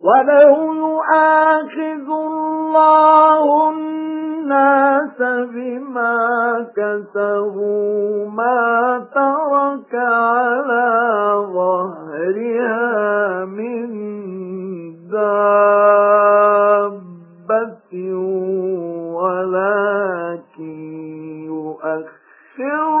وَلَوْ يُؤَاخِذُ اللَّهُ النَّاسَ بِمَا كَسَبُوا مَا تَرَكَ عَلَى ظَهْرِهَا مِن دَابَّةٍ وَلَكِن يُؤَخِّرُهُمْ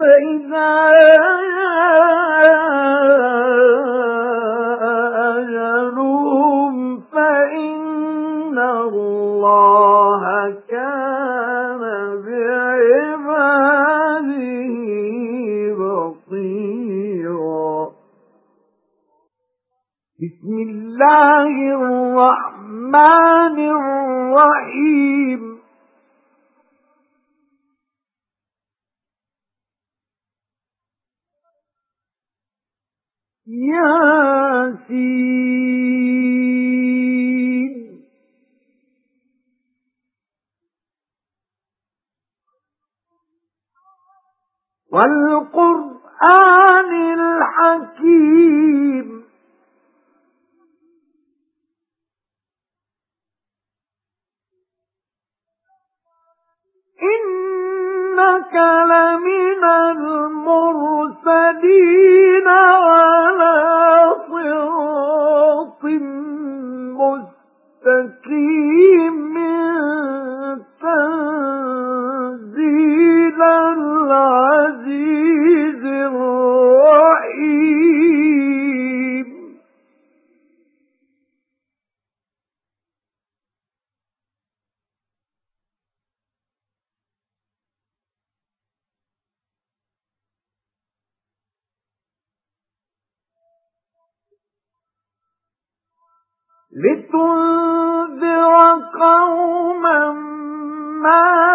فَإِذَا فَإِنَّ اللَّهَ كَانَ بِعِبَادِهِ بَصِيرًا. بِسْمِ اللَّهِ الرَّحْمَنِ الرَّحِيمِ. ياسين. والقرآن الحكيم. إنك لمن المرسلين لِتُنذِرَ قَوْمًا مَا